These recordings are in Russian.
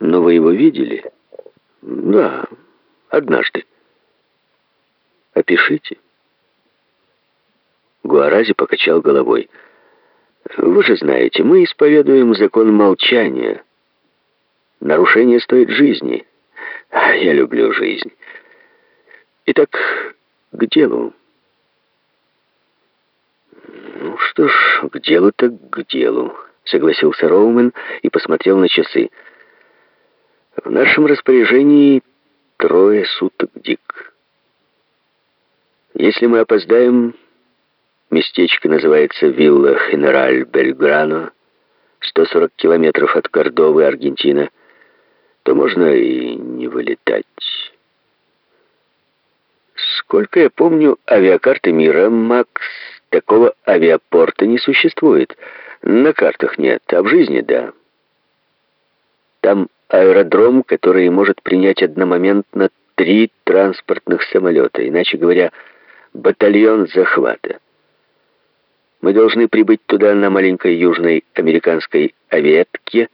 Но вы его видели? Да, однажды. Опишите. Гуарази покачал головой. Вы же знаете, мы исповедуем закон молчания. Нарушение стоит жизни. А я люблю жизнь. Итак, к делу. Ну что ж, к делу так к делу, согласился Роумен и посмотрел на часы. В нашем распоряжении трое суток, Дик. Если мы опоздаем, местечко называется Вилла Хенераль Бельграно, 140 километров от Кордовы, Аргентина, то можно и не вылетать. Сколько я помню авиакарты мира, Макс, такого авиапорта не существует. На картах нет, а в жизни да. Там аэродром, который может принять одномоментно три транспортных самолета, иначе говоря, батальон захвата. Мы должны прибыть туда на маленькой южной американской авиетке.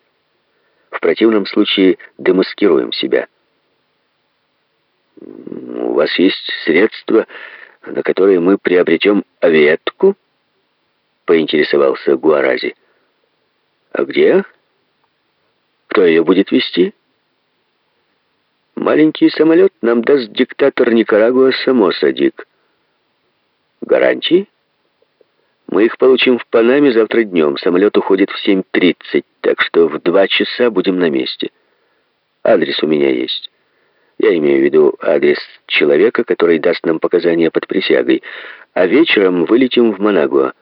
В противном случае демаскируем себя. У вас есть средства, на которые мы приобретем авиетку? Поинтересовался Гуарази. А где? Кто ее будет вести? Маленький самолет нам даст диктатор Никарагуа само садик. Гарантии? Мы их получим в Панаме завтра днем. Самолет уходит в 7.30, так что в два часа будем на месте. Адрес у меня есть. Я имею в виду адрес человека, который даст нам показания под присягой. А вечером вылетим в Манагуа.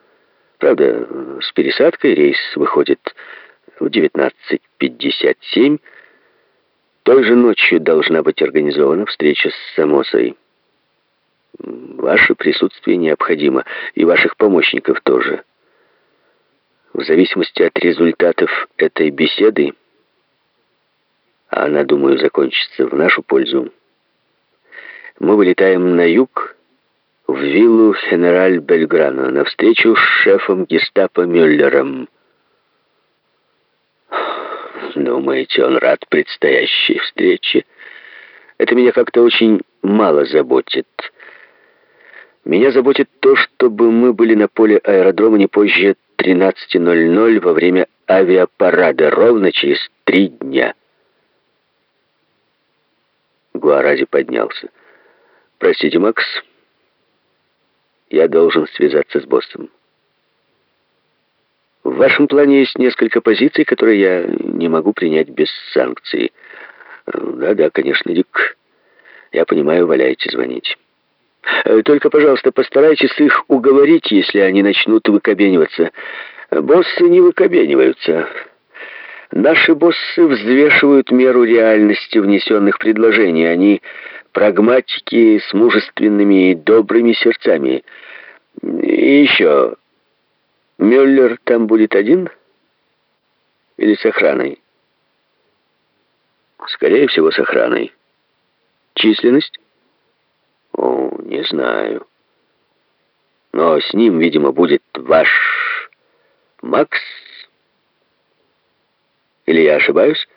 Правда, с пересадкой рейс выходит в 19.57. Той же ночью должна быть организована встреча с Самосой. Ваше присутствие необходимо, и ваших помощников тоже. В зависимости от результатов этой беседы, а она, думаю, закончится в нашу пользу, мы вылетаем на юг, в виллу Генераль Бельграно, на встречу с шефом гестапо Мюллером. Думаете, он рад предстоящей встрече? Это меня как-то очень мало заботит. Меня заботит то, чтобы мы были на поле аэродрома не позже 13.00 во время авиапарада, ровно через три дня. Гуарази поднялся. «Простите, Макс, я должен связаться с боссом. Вашем плане есть несколько позиций, которые я не могу принять без санкций. Да-да, конечно, Дик, я понимаю, валяйте звонить». Э, только, пожалуйста, постарайтесь их уговорить, если они начнут выкобениваться. Боссы не выкобениваются. Наши боссы взвешивают меру реальности внесенных предложений. Они прагматики с мужественными и добрыми сердцами. И еще, Мюллер там будет один? Или с охраной? Скорее всего, с охраной. Численность? О, не знаю. Но с ним, видимо, будет ваш Макс. Или я ошибаюсь?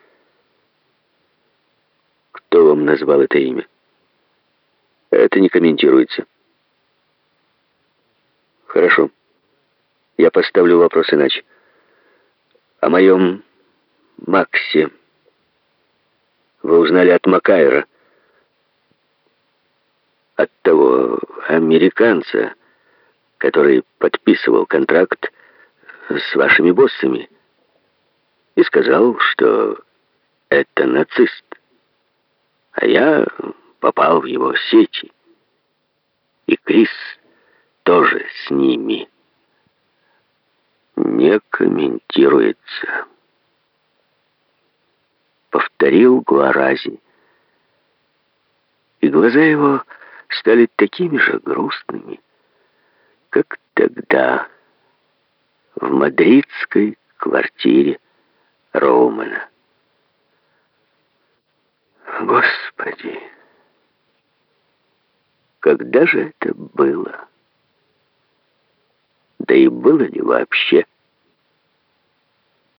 Кто вам назвал это имя? Это не комментируется. Хорошо. Я поставлю вопрос иначе. О моем Максе вы узнали от Макайра от того американца, который подписывал контракт с вашими боссами, и сказал, что это нацист. А я попал в его сети. И Крис тоже с ними. Комментируется. Повторил Гуарази. И глаза его стали такими же грустными, как тогда в мадридской квартире Роумана. Господи, когда же это было? Да и было ли вообще?